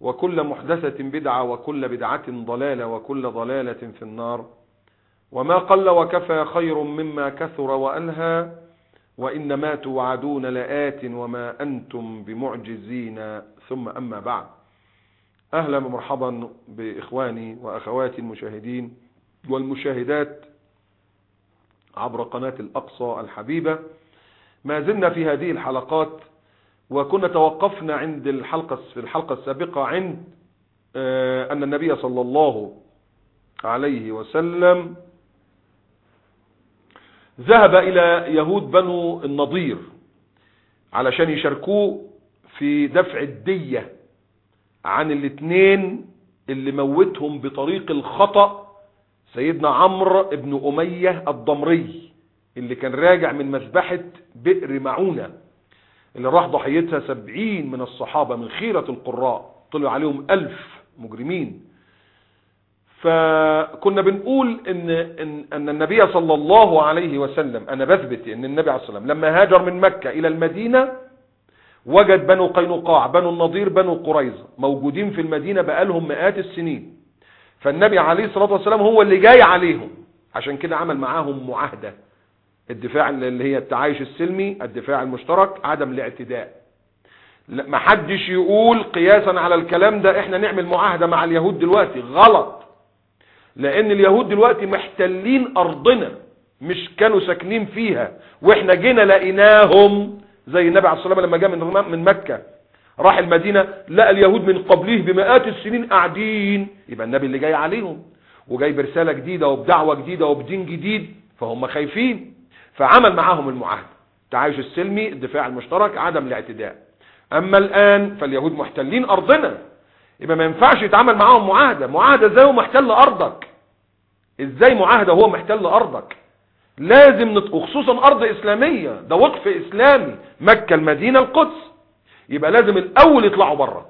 وكل محدثة بدعة وكل بدعة ضلالة وكل ضلالة في النار. وما قل وكفى خير مما كثر وألهى وإنما توعدون لآت وما أنتم بمعجزين. ثم أما بعد. أهلا ومرحبا بإخواني وأخواتي المشاهدين والمشاهدات عبر قناة الأقصى الحبيبة. ما زلنا في هذه الحلقات وكنا توقفنا عند الحلقة في الحلقة السابقة عند أن النبي صلى الله عليه وسلم ذهب إلى يهود بنو النضير علشان يشاركوه في دفع الدية عن الاثنين اللي موتهم بطريق الخطأ سيدنا عمرو بن أمية الضمري اللي كان راجع من مذبحة بئر معونة. اللي راح ضحيتها سبعين من الصحابة من خيرة القراء. طلعوا عليهم ألف مجرمين. فكنا بنقول إن, إن, أن النبي صلى الله عليه وسلم أنا بثبت أن النبي عليه الصلاة والسلام لما هاجر من مكة إلى المدينة وجد بنو قينقاع بنو النضير بنو قريظة موجودين في المدينة بقالهم مئات السنين. فالنبي عليه الصلاة والسلام هو اللي جاي عليهم. عشان كده عمل معاهم معاهدة. الدفاع اللي هي التعايش السلمي الدفاع المشترك عدم الاعتداء. ما حدش يقول قياسا على الكلام ده إحنا نعمل معاهدة مع اليهود دلوقتي. غلط. لأن اليهود دلوقتي محتلين أرضنا مش كانوا ساكنين فيها. وإحنا جينا لقيناهم زي النبي عليه الصلاة والسلام لما جاء من من مكة. راح المدينة لقى اليهود من قبله بمئات السنين قاعدين. يبقى النبي اللي جاي عليهم. وجاي برسالة جديدة وبدعوة جديدة وبدين جديد فهم خايفين. فعمل معاهم المعاهدة التعايش السلمي الدفاع المشترك عدم الاعتداء. أما الآن فاليهود محتلين أرضنا. يبقى ما ينفعش يتعامل معاهم معاهدة. معاهدة إزاي محتل أرضك؟ إزاي معاهدة هو محتل أرضك؟ لازم نت... وخصوصا أرض إسلامية. ده وقف إسلامي. مكة المدينة القدس. يبقى لازم الأول يطلعوا بره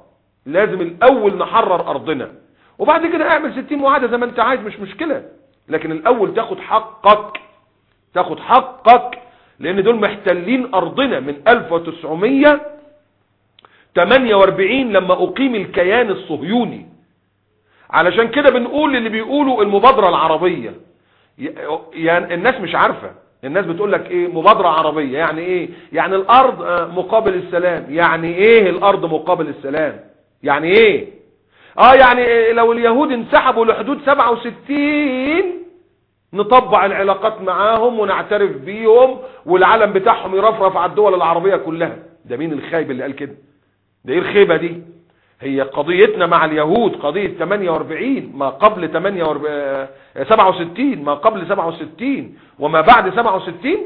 لازم الأول نحرر أرضنا. وبعد كده اعمل 60 معاهدة زي ما انت عايز مش مشكلة. لكن الأول تاخد حقك. تاخد حقك لأن دول محتلين أرضنا من 1948 لما أقيم الكيان الصهيوني. علشان كده بنقول اللي بيقولوا المبادرة العربية. يعني الناس مش عارفة. الناس بتقول لك إيه؟ مبادرة عربية. يعني إيه؟ يعني الأرض مقابل السلام. يعني إيه الأرض مقابل السلام؟ يعني إيه؟ آه يعني إيه؟ لو اليهود انسحبوا لحدود 67 نطبع العلاقات معاهم ونعترف بيهم والعلم بتاعهم يرفرف على الدول العربية كلها. ده مين الخايب اللي قال كده؟ ده إيه الخيبة دي؟ هي قضيتنا مع اليهود قضية 48 ما قبل 48 67 ما قبل 67 وما بعد 67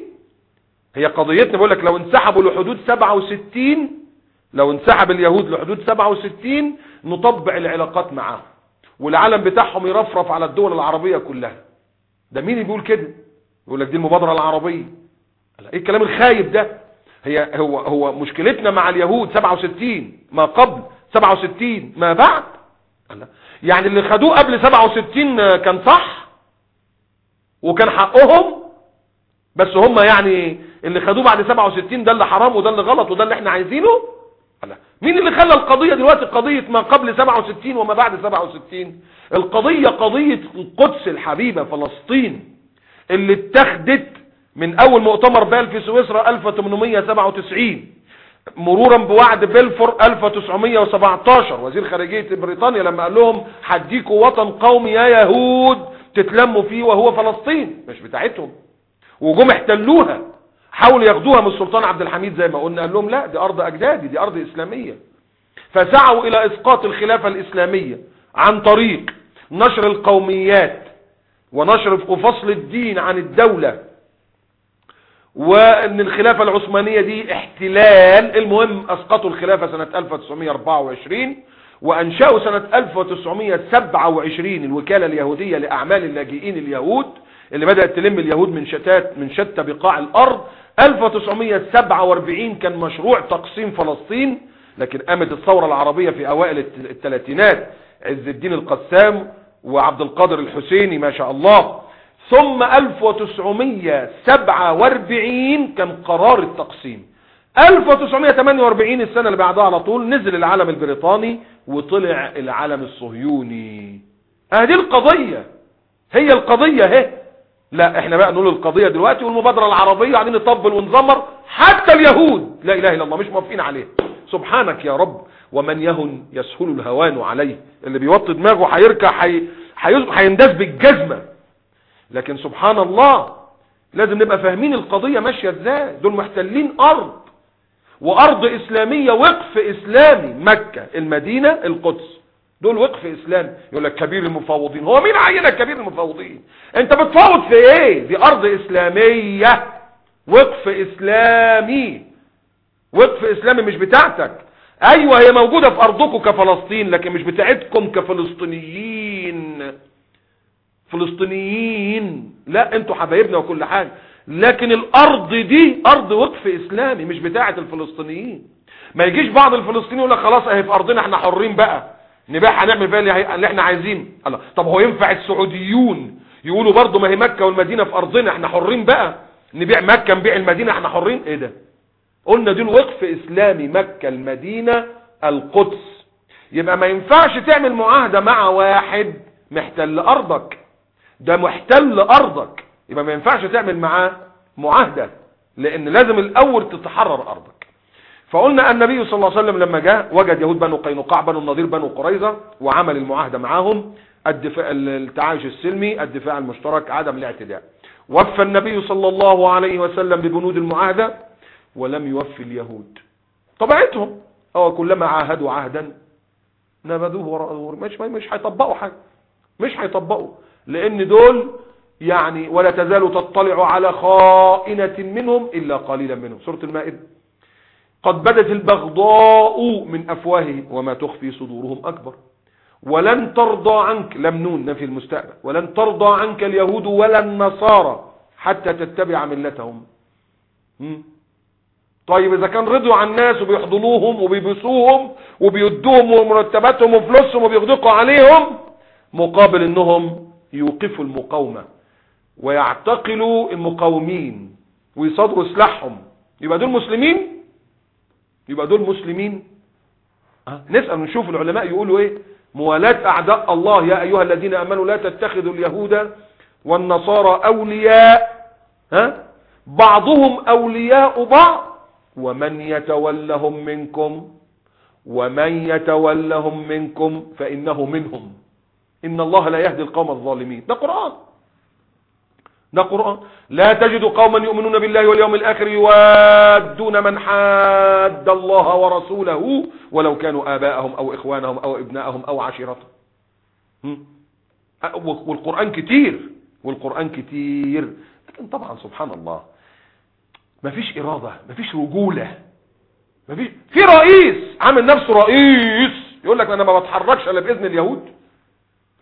هي قضيتنا بقول لك لو انسحبوا لحدود 67 لو انسحب اليهود لحدود 67 نطبع العلاقات معاهم. والعلم بتاعهم يرفرف على الدول العربية كلها. ده مين بيقول كده؟ يقول لك دي المبادرة العربية. إيه الكلام الخايب ده؟ هي هو هو مشكلتنا مع اليهود 67 ما قبل 67 ما بعد. يعني اللي خدوه قبل 67 كان صح وكان حقهم بس هم يعني اللي خدوه بعد 67 ده اللي حرام وده اللي غلط وده اللي إحنا عايزينه؟ مين اللي خلى القضية دلوقتي قضية ما قبل 67 وما بعد 67 القضية قضية القدس الحبيبة فلسطين اللي اتخذت من أول مؤتمر بال في سويسرا 1897 مرورا بوعد بلفور 1917 وزير خارجية بريطانيا لما قال لهم هديكوا وطن قومي يا يهود تتلموا فيه وهو فلسطين مش بتاعتهم. وجم احتلوها حاولوا ياخدوها من السلطان عبد الحميد زي ما قلنا قال لهم لا دي أرض أجدادي دي أرض إسلامية. فسعوا إلى إسقاط الخلافة الإسلامية عن طريق نشر القوميات ونشر وفصل الدين عن الدولة. وان الخلافة العثمانية دي احتلال المهم أسقطوا الخلافة سنة 1924 وأنشأوا سنة 1927 الوكالة اليهودية لأعمال اللاجئين اليهود اللي بدأت تلم اليهود من شتات من شتى بقاع الأرض. 1947 كان مشروع تقسيم فلسطين لكن قامت الثورة العربية في أوائل الثلاثينات عز الدين القسام وعبد القادر الحسيني ما شاء الله. ثم 1947 كان قرار التقسيم. 1948 السنة اللي بعدها على طول نزل العلم البريطاني وطلع العلم الصهيوني. هذه القضية هي القضية اهي. لا إحنا بقى نقول القضية دلوقتي والمبادرة العربية قاعدين نطبل ونزمر حتى اليهود. لا إله إلا الله مش موافقين عليه سبحانك يا رب. ومن يهن يسهل الهوان عليه. اللي بيوطي دماغه هيركع حي... هينداس بالجزمة. لكن سبحان الله لازم نبقى فاهمين القضية ماشية إزاي. دول محتلين أرض. وأرض إسلامية وقف إسلامي. مكة المدينة القدس. دول وقف إسلامي. يقول لك كبير المفاوضين. هو مين عينك كبير المفاوضين؟ أنت بتفاوض في إيه؟ دي أرض إسلامية. وقف إسلامي. وقف إسلامي مش بتاعتك. أيوه هي موجودة في أرضكم كفلسطين لكن مش بتاعتكم كفلسطينيين. فلسطينيين. لا أنتوا حبايبنا وكل حاجة. لكن الأرض دي أرض وقف إسلامي مش بتاعة الفلسطينيين. ما يجيش بعض الفلسطينيين يقول لك خلاص اهي في أرضنا إحنا حرين بقى. نبيع هنعمل فيها اللي إحنا عايزين. الله. طب هو ينفع السعوديون يقولوا برضه ما هي مكة والمدينة في أرضنا إحنا حرين بقى؟ نبيع مكة نبيع المدينة إحنا حرين؟ إيه ده؟ قلنا دول وقف إسلامي مكة المدينة القدس. يبقى ما ينفعش تعمل معاهدة مع واحد محتل أرضك. ده محتل أرضك. يبقى ما ينفعش تعمل معاه معاهدة لأن لازم الأول تتحرر أرضك. فقلنا النبي صلى الله عليه وسلم لما جاء وجد يهود بنو قينقاع بنو النضير بنو قريظة وعمل المعاهدة معاهم. الدفاع التعايش السلمي الدفاع المشترك عدم الاعتداء. وفى النبي صلى الله عليه وسلم ببنود المعاهدة. ولم يوفي اليهود. طبيعتهم. هو كلما عاهدوا عهدا نبذوه وراء مش مش هيطبقوا حاجة. مش هيطبقوا لأن دول يعني ولا تزال تطلع على خائنة منهم إلا قليلا منهم. سورة المائدة. قد بدت البغضاء من أفواههم وما تخفي صدورهم أكبر. ولن ترضى عنك لم نون نفي المستقبل. ولن ترضى عنك اليهود ولا النصارى حتى تتبع ملتهم. طيب إذا كان رضوا عن الناس وبيحضنوهم وبيبسوهم وبيدوهم مرتباتهم وفلوسهم وبيغدقوا عليهم مقابل إنهم يوقفوا المقاومة ويعتقلوا المقاومين ويصادروا سلاحهم. يبقى دول مسلمين؟ يبقى دول مسلمين؟ أه؟ نسأل نشوف العلماء يقولوا إيه؟ موالاة أعداء الله يا أيها الذين آمنوا لا تتخذوا اليهود والنصارى أولياء. ها؟ بعضهم أولياء بعض. ومن يتولهم منكم ومن يتولهم منكم فإنه منهم. إن الله لا يهدي القوم الظالمين. ده قرآن. ده قرآن. لا تجد قوما يؤمنون بالله واليوم الآخر يوادون من حاد الله ورسوله ولو كانوا آباءهم أو إخوانهم أو ابنائهم أو عشيرتهم. والقرآن كتير. والقرآن كتير. لكن طبعا سبحان الله مفيش إرادة مفيش رجولة. مفيش في رئيس! عامل نفسه رئيس! يقول لك أنا ما بتحركش إلا بإذن اليهود.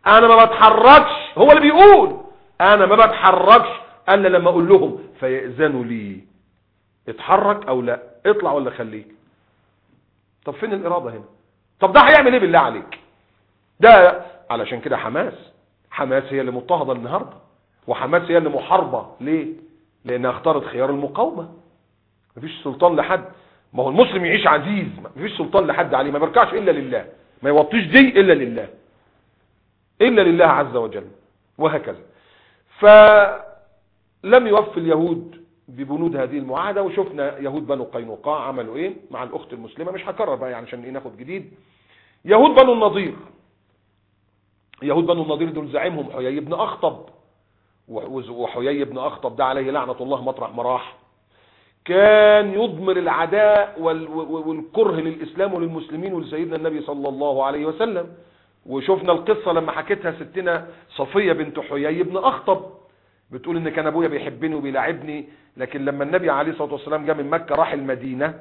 أنا ما بتحركش! هو اللي بيقول! أنا ما بتحركش إلا لما أقول لهم فيأذنوا لي. اتحرك أو لا؟ اطلع ولا خليك؟ طب فين الإرادة هنا؟ طب ده هيعمل إيه بالله عليك؟ ده علشان كده حماس. حماس هي اللي مضطهدة النهارده وحماس هي اللي محاربة. ليه؟ لانها اختارت خيار المقاومة. مفيش سلطان لحد. ما هو المسلم يعيش عزيز. مفيش سلطان لحد عليه. ما بيركعش إلا لله. ما يوطيش دي إلا لله. إلا لله عز وجل. وهكذا. فلم يوفي اليهود ببنود هذه المعاهدة. وشفنا يهود بنو قينقاع عملوا إيه؟ مع الأخت المسلمة. مش هكرر بقى يعني عشان إيه ناخد جديد. يهود بنو النضير. يهود بنو النضير دول زعيمهم. حيي بن أخطب. وحيي بن أخطب ده عليه لعنة الله مطرح مراح. كان يضمر العداء والكره للإسلام وللمسلمين ولسيدنا النبي صلى الله عليه وسلم. وشفنا القصة لما حكيتها ستنا صفية بنت حيي بن أخطب. بتقول إن كان أبويا بيحبني وبيلاعبني لكن لما النبي عليه الصلاة والسلام جاء من مكة راح المدينة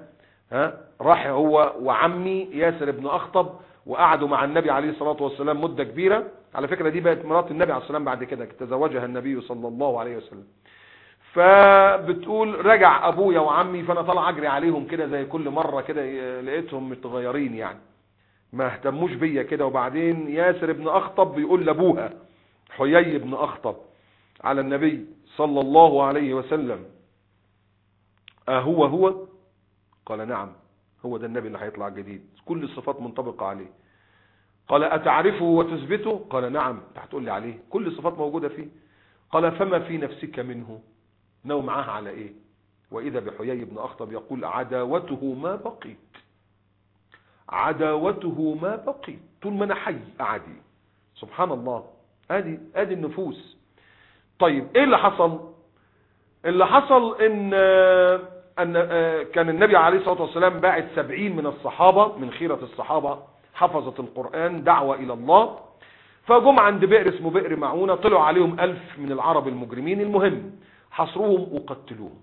ها راح هو وعمي ياسر بن أخطب وقعدوا مع النبي عليه الصلاة والسلام مدة كبيرة. على فكرة دي بقت مرات النبي عليه الصلاة والسلام بعد كده تزوجها النبي صلى الله عليه وسلم. فبتقول رجع أبويا وعمي فأنا طالع أجري عليهم كده زي كل مرة كده لقيتهم متغيرين يعني. ما اهتموش بيا كده. وبعدين ياسر ابن أخطب بيقول لأبوها حيي بن أخطب على النبي صلى الله عليه وسلم. أهو هو؟ قال نعم هو ده النبي اللي هيطلع جديد. كل الصفات منطبقة عليه. قال أتعرفه وتثبته؟ قال نعم. هتقول لي عليه. كل الصفات موجودة فيه. قال فما في نفسك منه؟ نو معاه على إيه؟ وإذا بحيي بن أخطب يقول عداوته ما بقيت. عداوته ما بقيت. طول ما أنا حي أعدي. سبحان الله. أدي أدي النفوس. طيب إيه اللي حصل؟ اللي حصل إن أن كان النبي عليه الصلاة والسلام باعت سبعين من الصحابة من خيرة الصحابة حفظت القرآن دعوة إلى الله. فجم عند بئر اسمه بئر معونة طلعوا عليهم ألف من العرب المجرمين. المهم حصروهم وقتلوهم.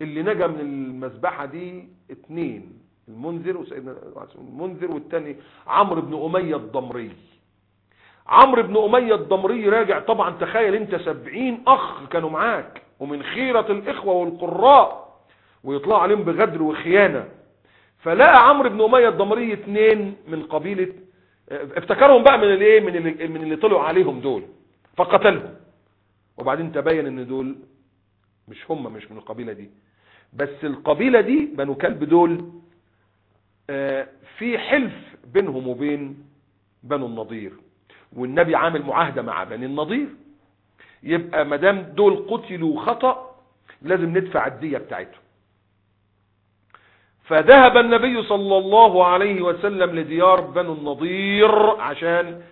اللي نجا من المذبحة دي اتنين المنذر وسيدنا المنذر والتاني عمرو بن أمية الضمري. عمرو بن أمية الضمري راجع طبعا تخيل أنت سبعين أخ كانوا معاك. ومن خيرة الإخوة والقراء ويطلع عليهم بغدر وخيانة. فلقى عمرو بن أمية الضمري اتنين من قبيلة افتكرهم بقى من الايه؟ من اللي, من اللي طلعوا عليهم دول. فقتلهم. وبعدين تبين إن دول مش هم مش من القبيلة دي. بس القبيلة دي بنو كلب دول في حلف بينهم وبين بنو النضير. والنبي عامل معاهدة مع بني النضير. يبقى مدام دول قتلوا خطأ لازم ندفع الدية بتاعتهم. فذهب النبي صلى الله عليه وسلم لديار بنو النضير عشان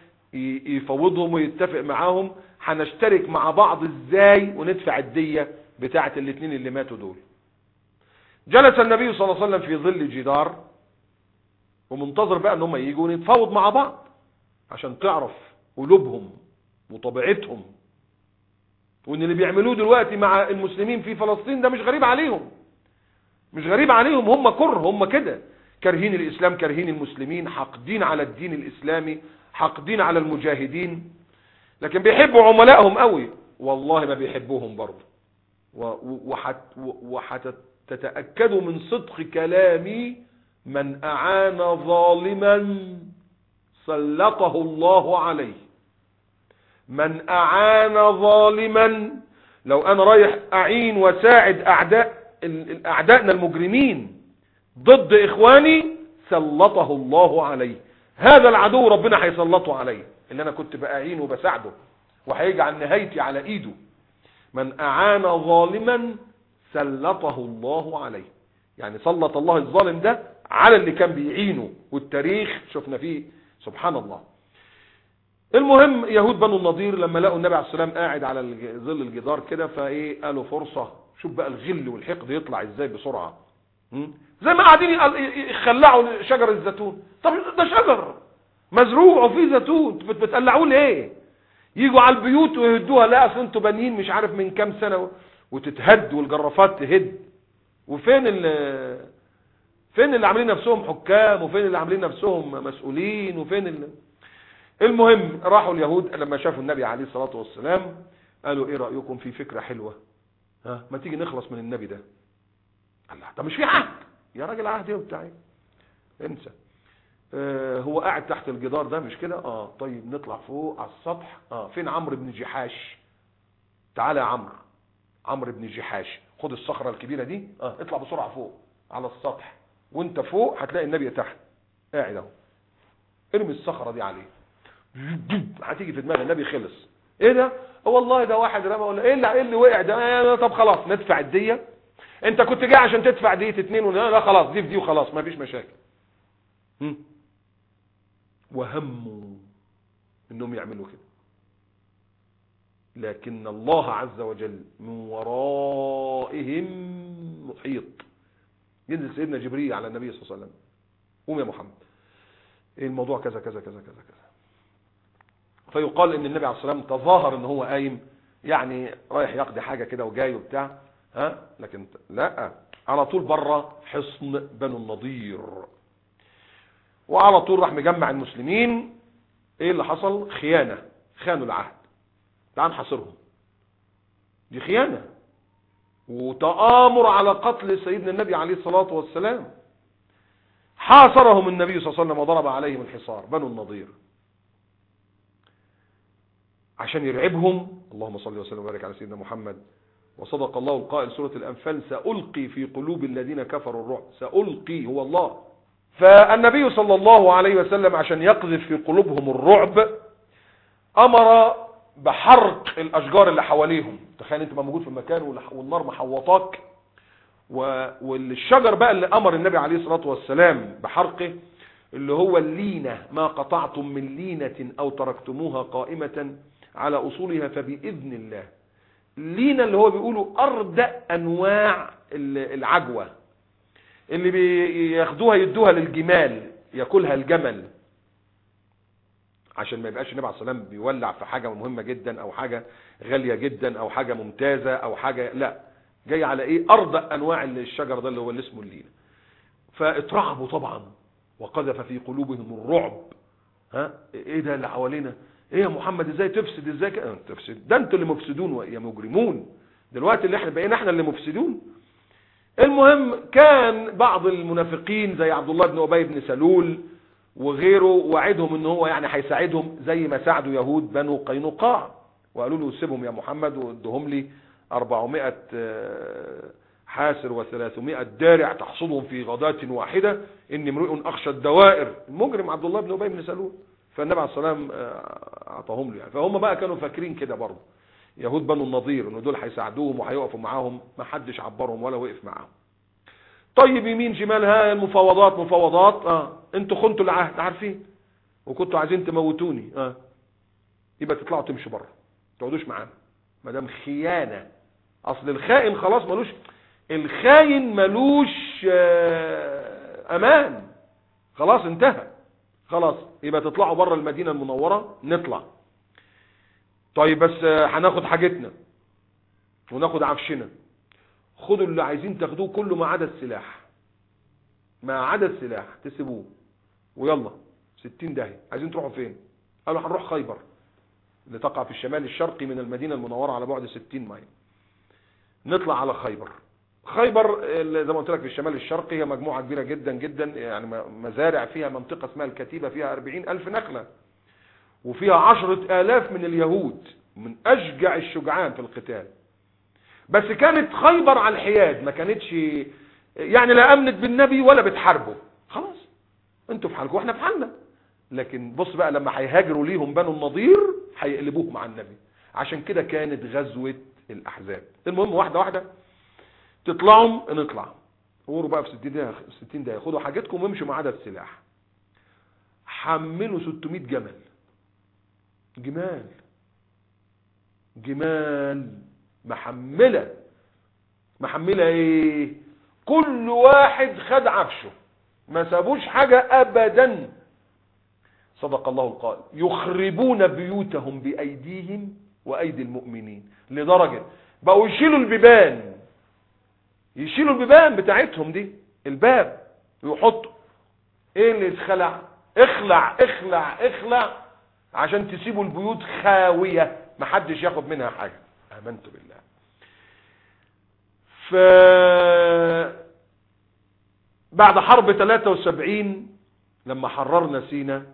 يفوضهم ويتفق معاهم هنشترك مع بعض إزاي وندفع الدية بتاعت الاثنين اللي ماتوا دول. جلس النبي صلى الله عليه وسلم في ظل جدار ومنتظر بقى ان هم يجوا ونتفاوض مع بعض عشان تعرف قلوبهم وطبيعتهم وإن اللي بيعملوه دلوقتي مع المسلمين في فلسطين ده مش غريب عليهم. مش غريب عليهم. هم كره هم كده. كارهين الإسلام كارهين المسلمين حاقدين على الدين الإسلامي حاقدين على المجاهدين. لكن بيحبوا عملائهم قوي. والله ما بيحبوهم برضه. وحتتأكدوا من صدق كلامي من أعان ظالما سلطه الله عليه. من أعان ظالما لو أنا رايح أعين وساعد أعداء أعدائنا المجرمين ضد إخواني سلطه الله عليه. هذا العدو ربنا هيسلطه عليه اللي أنا كنت بأعينه وبساعده وهيجعل نهايتي على إيده. من أعان ظالما سلطه الله عليه. يعني سلط الله الظالم ده على اللي كان بيعينه والتاريخ شفنا فيه سبحان الله. المهم يهود بنو النضير لما لقوا النبي عليه السلام قاعد على ظل الجدار كده فإيه قالوا فرصة. شوف بقى الغل والحقد يطلع إزاي بسرعة. زي ما قاعدين يخلعوا شجر الزيتون. طب ده شجر مزروع وفيه زيتون. بتقلعوه ليه؟ يجوا على البيوت ويهدوها. لا أصل أنتوا بانيين مش عارف من كام سنة وتتهد والجرافات تهد. وفين اللي فين اللي عاملين نفسهم حكام؟ وفين اللي عاملين نفسهم مسؤولين؟ وفين اللي المهم راحوا اليهود لما شافوا النبي عليه الصلاة والسلام قالوا إيه رأيكم في فكرة حلوة؟ ها ما تيجي نخلص من النبي ده؟ قال طب مش في عهد. يا راجل عهد إيه وبتاع انسى. آه هو قاعد تحت الجدار ده مش كده؟ آه طيب نطلع فوق على السطح. آه فين عمرو بن جحاش؟ تعالى يا عمرو. عمرو بن جحاش خد الصخرة الكبيرة دي. آه اطلع بسرعة فوق على السطح. وانت فوق هتلاقي النبي تحت. قاعد أهو. ارمي الصخرة دي عليه. هتيجي في دماغ النبي خلص. إيه ده؟ هو والله ده واحد رمى ولا إيه اللي إيه اللي وقع ده؟ طب خلاص ندفع الدية. أنت كنت جاي عشان تدفع دية اتنين ولا لا خلاص دي في دي وخلاص ما فيش مشاكل. هم. وهموا إنهم يعملوا كده. لكن الله عز وجل من ورائهم محيط. ينزل سيدنا جبريل على النبي صلى الله عليه وسلم. قوم يا محمد. الموضوع كذا كذا كذا كذا كذا. فيقال إن النبي عليه الصلاة والسلام تظاهر إن هو قايم يعني رايح يقضي حاجة كده وجاي وبتاع. ها؟ لكن لا. على طول بره حصن بنو النضير. وعلى طول راح مجمع المسلمين. إيه اللي حصل؟ خيانة. خانوا العهد. تعال نحاصرهم. دي خيانة. وتآمر على قتل سيدنا النبي عليه الصلاة والسلام. حاصرهم النبي صلى الله عليه وسلم وضرب عليهم الحصار بنو النضير. عشان يرعبهم. اللهم صل وسلم وبارك على سيدنا محمد. وصدق الله القائل سورة الأنفال سألقي في قلوب الذين كفروا الرعب. سألقي هو الله. فالنبي صلى الله عليه وسلم عشان يقذف في قلوبهم الرعب أمر بحرق الأشجار اللي حواليهم. تخيل أنت ما موجود في المكان والنار محوطاك. والشجر بقى اللي أمر النبي عليه الصلاة والسلام بحرقه اللي هو اللينة ما قطعتم من لينة أو تركتموها قائمة. على أصولها فبإذن الله. اللينة اللي هو بيقولوا أردأ أنواع العجوة. اللي بياخدوها يدوها للجمال ياكلها الجمل. عشان ما يبقاش النبي عليه الصلاة والسلام بيولع في حاجة مهمة جدا أو حاجة غالية جدا أو حاجة ممتازة أو حاجة لا. جاي على إيه؟ أرضى أنواع الشجر ده اللي هو اللي اسمه اللينه فاترعبوا طبعا وقذف في قلوبهم الرعب. ها؟ إيه ده اللي حوالينا؟ إيه يا محمد إزاي تفسد؟ إزاي كده تفسد. ده أنتوا اللي مفسدون يا مجرمون. دلوقتي اللي إحنا بقينا إحنا اللي مفسدون. المهم كان بعض المنافقين زي عبد الله بن أبي بن سلول وغيره وعدهم إن هو يعني هيساعدهم زي ما ساعدوا يهود بنو قينقاع. وقالوا له سيبهم يا محمد وادهم لي 400 حاسر و300 دارع تحصدهم في غداة واحدة. إني امرئ أخشى الدوائر. المجرم عبد الله بن أبي بن سلول. فالنبي عليه الصلاة والسلام أعطاهم له يعني. فهم بقى كانوا فاكرين كده برضه. يهود بنو النضير إن دول هيساعدوهم وهيقفوا معاهم ما حدش عبرهم ولا وقف معاهم. طيب يمين شمال ها المفاوضات مفاوضات آه أنتوا خنتوا العهد عارفين؟ وكنتوا عايزين تموتوني آه. يبقى تطلعوا تمشوا بره ما تقعدوش معانا. ما دام خيانة. أصل الخائن خلاص ملوش الخاين ملوش آه أمان. خلاص انتهى. خلاص يبقى تطلعوا بره المدينة المنورة نطلع. طيب بس هناخد حاجتنا وناخد عفشنا. خدوا اللي عايزين تاخدوه كله ما عدا السلاح. ما عدا السلاح تسيبوه. ويلا 60 داهية. عايزين تروحوا فين؟ قالوا هنروح خيبر اللي تقع في الشمال الشرقي من المدينة المنورة على بعد 60 ميل نطلع على خيبر. خيبر زي ما قلت لك في الشمال الشرقي هي مجموعة كبيرة جدا جدا يعني مزارع فيها منطقة اسمها الكتيبة فيها 40 ألف نخلة وفيها عشرة آلاف من اليهود من أشجع الشجعان في القتال. بس كانت خيبر على الحياد ما كانتش يعني لا امنت بالنبي ولا بتحاربه. خلاص أنتوا في حالكم وإحنا في حالنا. لكن بص بقى لما هيهاجروا ليهم بنو النضير هيقلبوه مع النبي. عشان كده كانت غزوة الأحزاب. المهم واحدة واحدة تطلعوا نطلع. قولوا بقى في 60 دقيقة 60 دقيقة. خدوا حاجتكم وامشوا ما عدا السلاح. حملوا 600 جمل. جمال. جمال. محملة. محملة إيه؟ كل واحد خد عفشه. ما سابوش حاجة ابدا. صدق الله القائل. يخربون بيوتهم بأيديهم وأيدي المؤمنين. لدرجة بقوا يشيلوا البيبان. يشيلوا البيبان بتاعتهم دي الباب ويحطوا. إيه اللي اتخلع اخلع اخلع اخلع عشان تسيبوا البيوت خاوية محدش ياخد منها حاجة. آمنت بالله. ف بعد حرب 73 لما حررنا سينا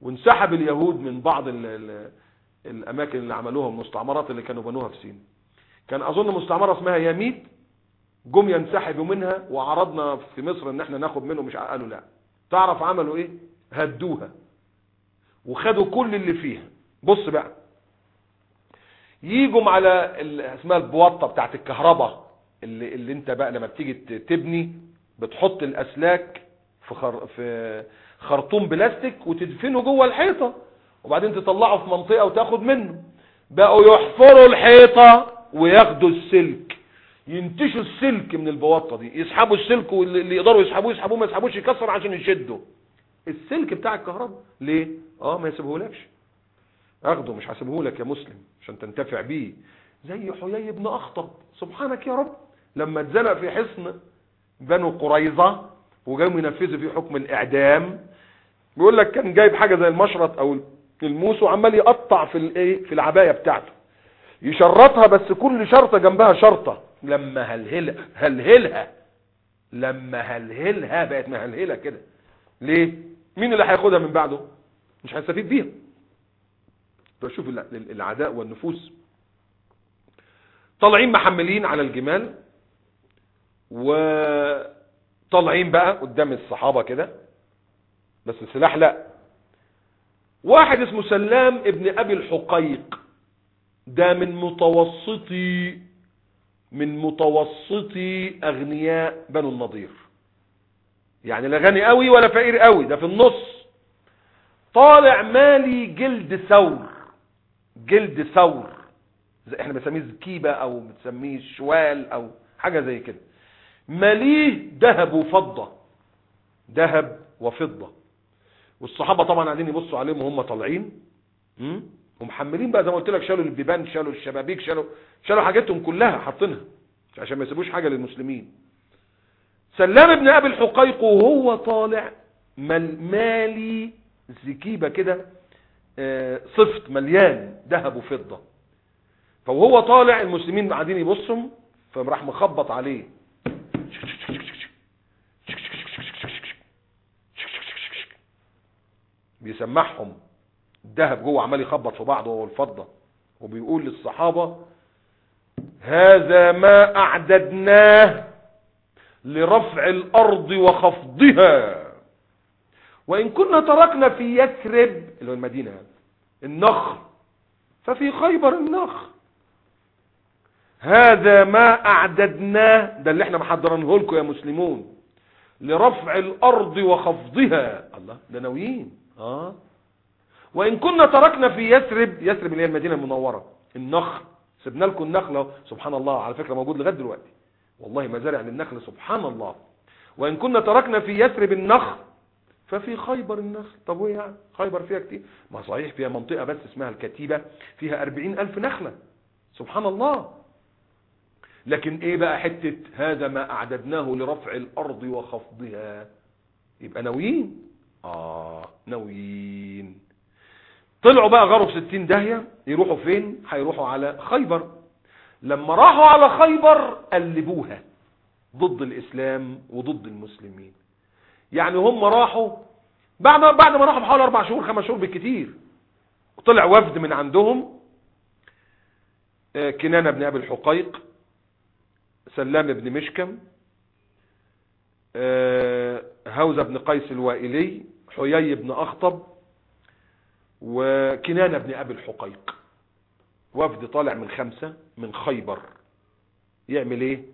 وانسحب اليهود من بعض ال ال الأماكن اللي عملوها المستعمرات اللي كانوا بنوها في سينا. كان أظن مستعمرة اسمها يميت جم ينسحبوا منها وعرضنا في مصر إن إحنا ناخد منهم مش قالوا لا. تعرف عملوا إيه؟ هدوها. وخدوا كل اللي فيها. بص بقى. يجوا على اسمها البوطة بتاعت الكهرباء اللي, اللي أنت بقى لما بتيجي تبني بتحط الأسلاك في خر... في خرطوم بلاستيك وتدفنه جوه الحيطة. وبعدين تطلعه في منطقة وتاخد منه. بقوا يحفروا الحيطة وياخدوا السلك. ينتشوا السلك من البوطه دي يسحبوا السلك واللي يقدروا يسحبوه يسحبوه ما يسحبوش يكسر عشان يشدوا. السلك بتاع الكهرباء ليه؟ آه ما يسيبهولكش. أخده مش هسيبهولك يا مسلم عشان تنتفع بيه. زي حيي بن أخطب سبحانك يا رب. لما اتزنق في حصن بنو قريظة وجايوا ينفذوا فيه حكم الإعدام بيقول لك كان جايب حاجة زي المشرط أو الموس وعمال يقطع في الإيه؟ في العباية بتاعته. يشرطها بس كل شرطة جنبها شرطة. لما هلهلها هلهلها. لما هلهلها بقت مهلهلة كده. ليه؟ مين اللي هياخدها من بعده؟ مش هيستفيد بيها. شوف العداء والنفوس. طالعين محملين على الجمال. وطالعين بقى قدام الصحابة كده. بس السلاح لا. واحد اسمه سلام ابن أبي الحقيق. ده من متوسطي من متوسطي أغنياء بنو النضير. يعني لا غني قوي ولا فقير قوي ده في النص. طالع مالي جلد ثور جلد ثور زي إحنا بنسميه زكيبة أو بنسميه شوال أو حاجة زي كده. ماليه ذهب وفضة ذهب وفضة. والصحابة طبعا قاعدين يبصوا عليهم وهم طالعين. ومحملين بقى زي ما قلت لك شالوا البيبان شالوا الشبابيك شالوا شالوا حاجاتهم كلها حاطينها عشان ما يسيبوش حاجة للمسلمين. سلام ابن أبي الحقيق وهو طالع مال مالي زكيبة كده آه صفت مليان ذهب وفضة. فوهو طالع المسلمين قاعدين يبصوا فراح مخبط عليه. بيسمعهم الذهب جوه عمال يخبط في بعضه والفضة. وبيقول للصحابة هذا ما أعددناه لرفع الأرض وخفضها. وإن كنا تركنا في يثرب اللي هو المدينة النخل. ففي خيبر النخل. هذا ما أعددناه ده اللي إحنا محضرينه لكم يا مسلمون لرفع الأرض وخفضها. الله ده ناويين. آه. وإن كنا تركنا في يثرب يثرب اللي هي المدينة المنورة. النخل سيبنا لكم النخل سبحان الله على فكرة موجود لغاية دلوقتي. والله مزارع للنخل سبحان الله. وإن كنا تركنا في يثرب النخل ففي خيبر النخل. طب وإيه يعني؟ خيبر فيها كتير؟ ما صحيح فيها منطقة بس اسمها الكتيبة فيها أربعين ألف نخلة. سبحان الله. لكن إيه بقى حتة هذا ما أعددناه لرفع الأرض وخفضها؟ يبقى ناويين. آه ناويين. طلعوا بقى غاروا في ستين داهية يروحوا فين؟ هيروحوا على خيبر. لما راحوا على خيبر قلبوها ضد الإسلام وضد المسلمين. يعني هم راحوا بعد بعد ما راحوا بحوالي أربع شهور خمس شهور بالكتير طلع وفد من عندهم كنانة بن أبي الحقيق سلام بن مشكم هوزة بن قيس الوائلي حيي بن أخطب وكنانة بن أبي الحقيق. وفد طالع من خمسة من خيبر. يعمل إيه؟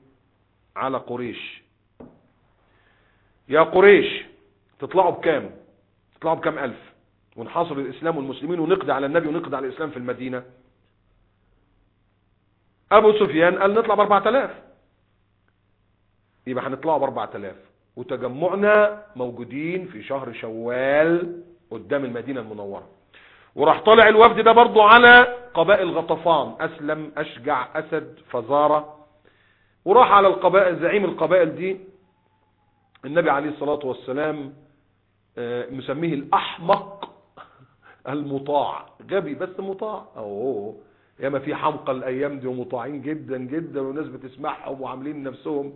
على قريش. يا قريش تطلعوا بكام؟ تطلعوا بكام ألف؟ ونحاصر الإسلام والمسلمين ونقضي على النبي ونقضي على الإسلام في المدينة. أبو سفيان قال نطلع بأربعة آلاف. يبقى هنطلعوا باربعة آلاف. وتجمعنا موجودين في شهر شوال قدام المدينة المنورة. وراح طالع الوفد ده برضو على قبائل غطفان أسلم أشجع أسد فزارة. وراح على القبائل زعيم القبائل دي النبي عليه الصلاة والسلام مسميه الأحمق المطاع. غبي بس مطاع. أوه. ياما في حمقى الأيام دي ومطاعين جدا جدا والناس بتسمعهم وعاملين نفسهم.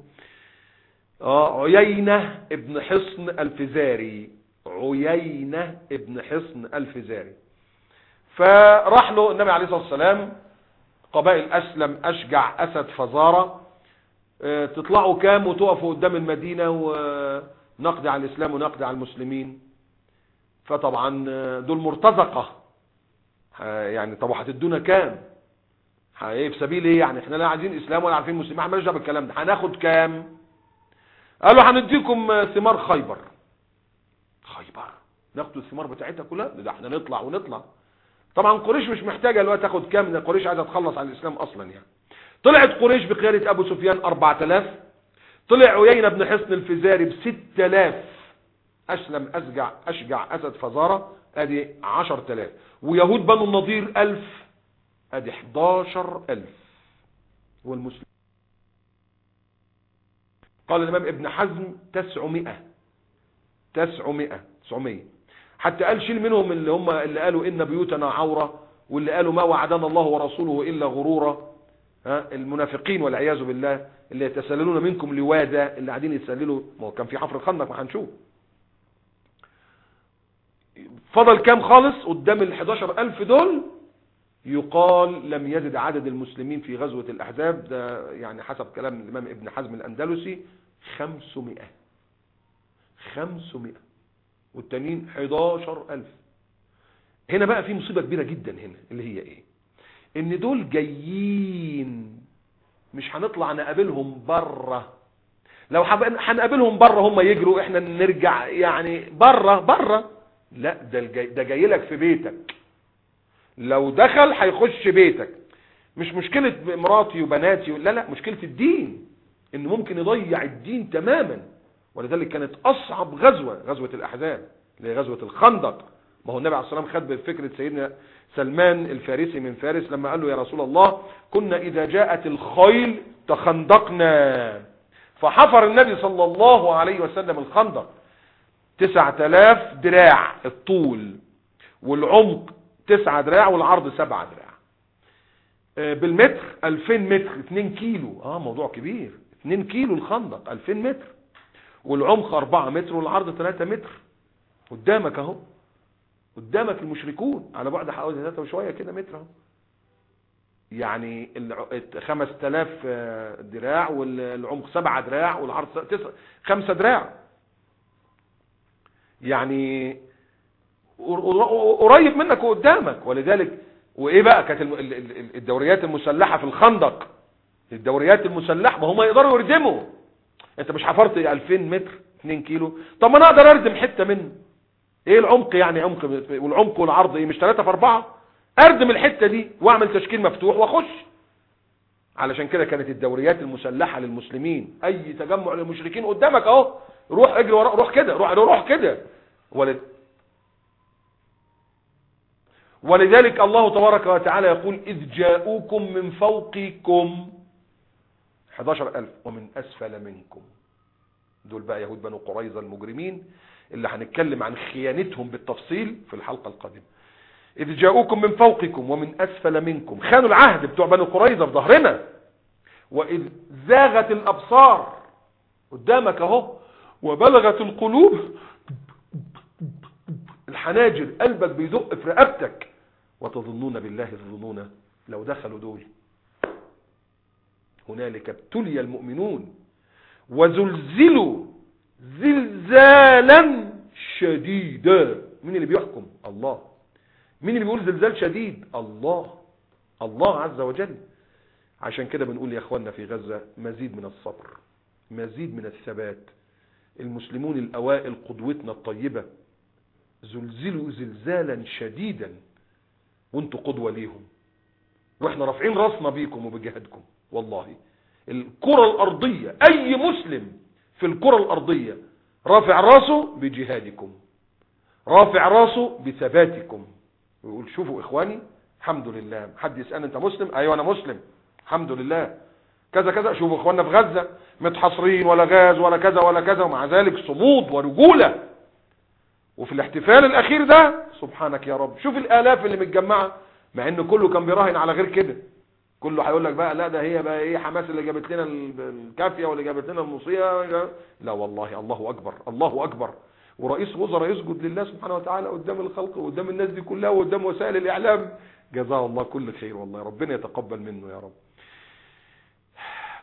آه عيينة ابن حصن الفزاري. عيينة ابن حصن الفزاري. فراح له النبي عليه الصلاة والسلام قبائل أسلم أشجع أسد فزارة. آه تطلعوا كام وتقفوا قدام المدينة ونقضي على الإسلام ونقضي على المسلمين. فطبعا دول مرتزقة. يعني طب هتدونا كام؟ إيه في سبيل إيه؟ يعني إحنا لا عايزين إسلام ولا عارفين مسلمين. إحنا مالناش دعوه بالكلام ده. هناخد كام؟ قالوا هنديكم ثمار خيبر. خيبر؟ ناخدوا الثمار بتاعتها كلها؟ ده إحنا نطلع ونطلع. طبعا قريش مش محتاجة الوقت تاخد كام ده قريش عايزة تخلص على الإسلام أصلا يعني. طلعت قريش بقيادة أبو سفيان 4000 طلع عيينة بن حصن الفزاري ب 6000 أسلم اشجع أشجع أسد فزارة أدي 10000 ويهود بنو النضير 1000 أدي 11000 والمسلمين قال الإمام ابن حزم 900 900 900 حتى قال شيل منهم اللي هم اللي قالوا إن بيوتنا عورة واللي قالوا ما وعدنا الله ورسوله إلا غرورا. ها المنافقين والعياذ بالله اللي يتسللون منكم لواذا اللي قاعدين يتسللوا. ما هو كان في حفر الخندق ما هنشوف فضل كام خالص؟ قدام ال 11000 دول يقال لم يزد عدد المسلمين في غزوة الأحزاب. ده يعني حسب كلام الإمام ابن حزم الأندلسي 500 500 والتانيين 11000 هنا بقى في مصيبة كبيرة جدا هنا اللي هي إيه؟ إن دول جايين مش هنطلع نقابلهم بره لو هنقابلهم بره هم يجروا إحنا نرجع يعني بره بره لا ده الجاي ده جاي لك في بيتك. لو دخل هيخش بيتك. مش مشكلة مراتي وبناتي لا لا مشكلة الدين. انه ممكن يضيع الدين تماما. ولذلك كانت أصعب غزوة غزوة الأحزاب اللي هي غزوة الخندق. ما هو النبي عليه الصلاة والسلام خد بفكرة سيدنا سلمان الفارسي من فارس لما قال له يا رسول الله كنا إذا جاءت الخيل تخندقنا. فحفر النبي صلى الله عليه وسلم الخندق. تسعة آلاف دراع الطول والعمق تسعة دراع والعرض سبعة دراع. آه، بالمتر 2000 متر 2 كيلو. آه موضوع كبير. 2 كيلو الخندق 2000 متر. والعمق 4 متر والعرض 3 متر. قدامك أهو. قدامك المشركون. على بعد حوالي 3 وشوية كده متر أهو. يعني الع- 5000 آه، دراع والعمق 7 دراع والعرض 9 5 دراع. يعني قريب منك وقدامك. ولذلك وإيه بقى؟ كانت الدوريات المسلحة في الخندق. الدوريات المسلحة ما هم يقدروا يردموا. انت مش حفرت 2000 متر 2 كيلو. طب ما أنا أقدر اردم حتة منه. إيه العمق يعني؟ عمق والعمق والعرض إيه؟ مش 3 في 4 اردم الحتة دي وأعمل تشكيل مفتوح وأخش. علشان كده كانت الدوريات المسلحة للمسلمين. أي تجمع للمشركين قدامك أهو. روح اجري ورا روح كده روح روح كده. ولد ولذلك الله تبارك وتعالى يقول إذ جاءوكم من فوقكم 11000 ومن أسفل منكم. دول بقى يهود بنو قريظة المجرمين اللي هنتكلم عن خيانتهم بالتفصيل في الحلقة القادمة. إذ جاءوكم من فوقكم ومن أسفل منكم. خانوا العهد بتوع بنو قريظة في ظهرنا. وإذ زاغت الأبصار. قدامك أهو. وبلغت القلوب. الحناجر. قلبك بيدق في رقبتك. وتظنون بالله الظنون لو دخلوا دول. هنالك ابتلي المؤمنون وزلزلوا زلزالا شديدا. مين اللي بيحكم؟ الله. مين اللي بيقول زلزال شديد؟ الله. الله عز وجل. عشان كده بنقول يا اخوانا في غزة مزيد من الصبر مزيد من الثبات. المسلمون الأوائل قدوتنا الطيبة زلزلوا زلزالا شديدا. وانتوا قدوة ليهم. وإحنا رافعين راسنا بيكم وبجهادكم. والله. الكرة الأرضية أي مسلم في الكرة الأرضية رافع راسه بجهادكم رافع راسه بثباتكم. ويقول شوفوا إخواني الحمد لله. حد يسأل أنت مسلم؟ أيوه أنا مسلم. الحمد لله. كذا كذا. شوفوا إخواننا في غزة متحصرين ولا غاز ولا كذا ولا كذا. ومع ذلك صمود ورجولة. وفي الاحتفال الأخير ده سبحانك يا رب. شوف الآلاف اللي متجمعة مع إن كله كان بيراهن على غير كده. كله هيقول لك بقى لا ده هي بقى إيه حماس اللي جابت لنا الكافية واللي جابت لنا المصيبه لا والله الله أكبر الله أكبر. ورئيس وزراء يسجد لله سبحانه وتعالى قدام الخلق وقدام الناس دي كلها وقدام وسائل الإعلام. جزاه الله كل خير والله ربنا يتقبل منه يا رب.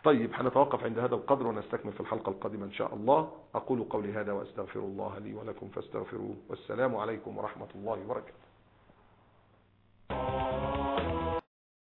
طيب هنتوقف عند هذا القدر ونستكمل في الحلقة القادمة إن شاء الله. أقول قولي هذا وأستغفر الله لي ولكم فاستغفروه. والسلام عليكم ورحمة الله وبركاته.